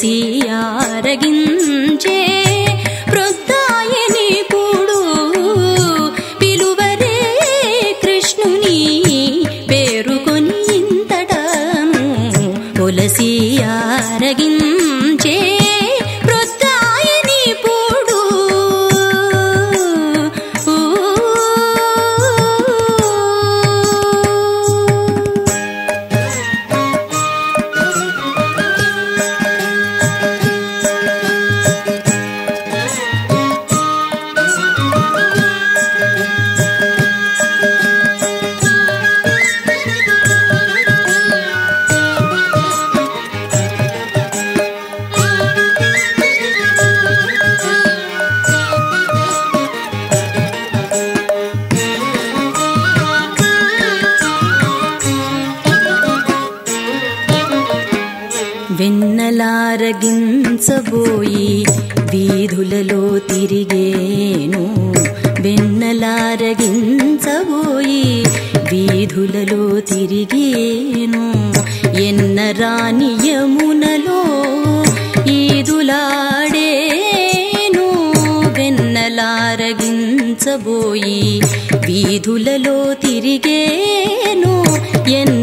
రసియారగిన్ ఆరగించబోయి వీధులలో తిరిగేను వెన్నలారగించబోయి వీధులలో తిరిగేను. ఎన్న రాని యమునలో ఈదులాడేను వెన్నలారగించబోయి వీధులలో తిరిగేను ఎన్న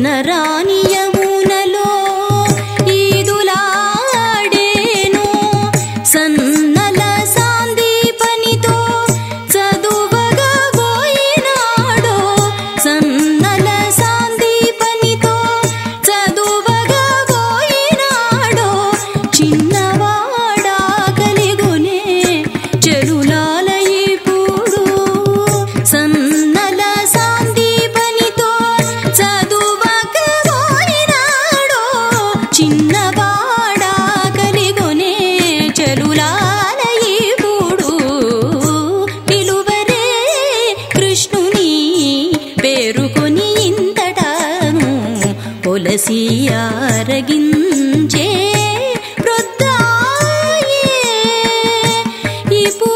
తులసి ఆరగించే వృద్ధాయే ఇప్పుడు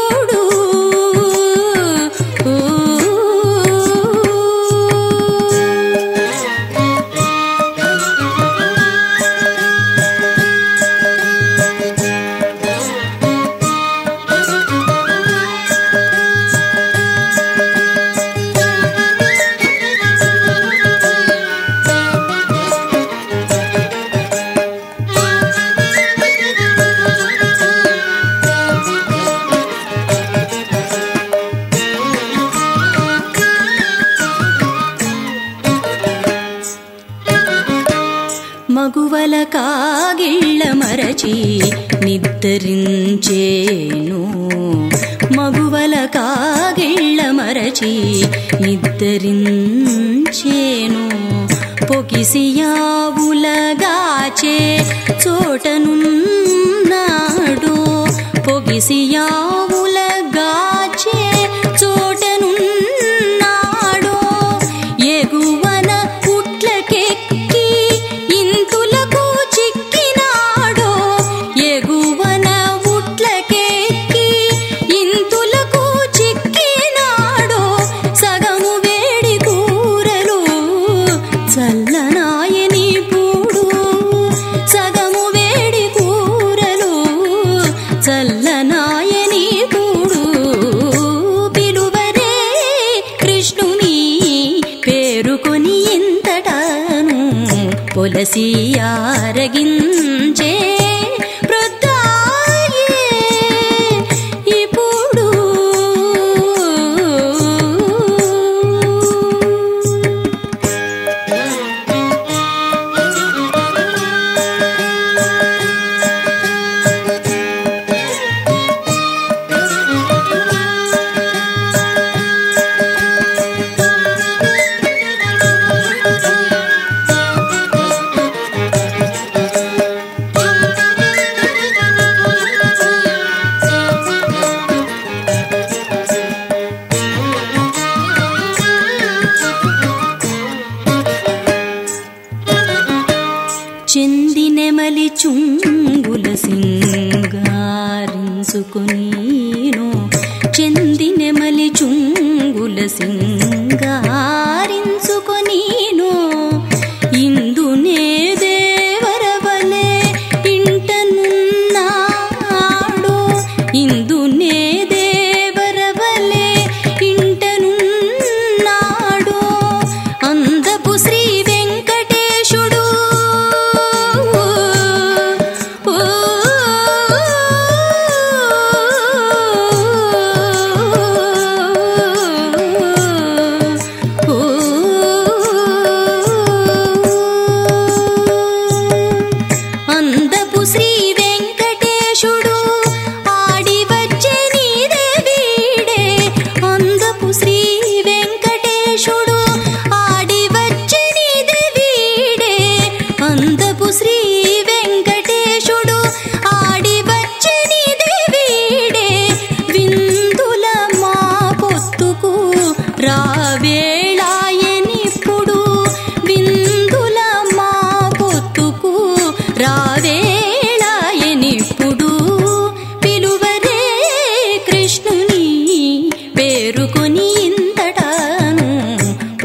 మగువల కాగిళ్ళ మరచి నిద్రించేను మగువల కాగిళ్ళ మరచి నిద్రించేను పొగిసియావులగాచే చోటనున్నాడు పొగిసియావు besito. so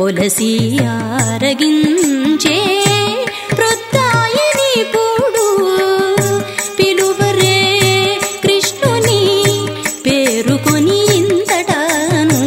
పొలసి ఆరగించే ప్రొత్తాయనిప్పుడు పిలువరే కృష్ణుని పేరుకొని ఇంతటాను